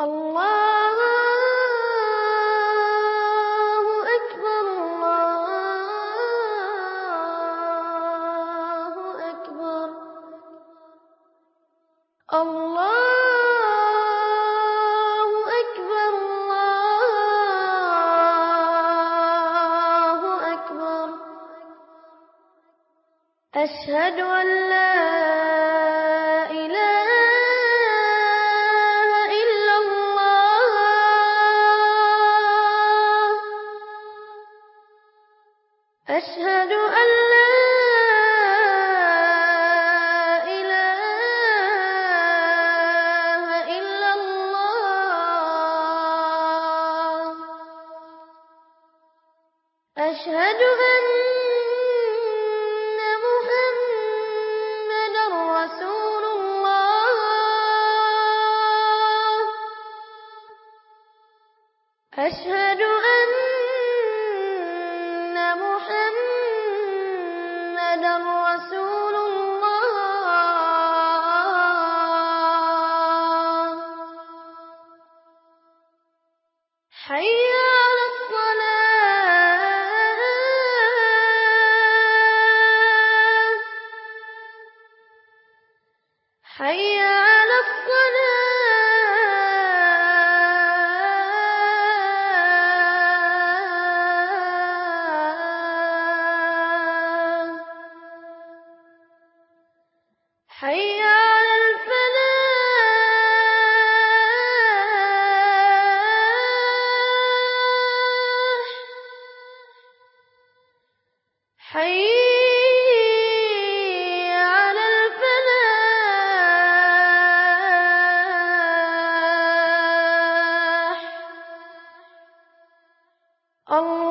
الله أكبر الله أكبر. الله الله أشهد أن لا أشهد أن لا إله إلا الله. أشهد أن رسول الله. أشهد أن حي حي على الفلاح. الله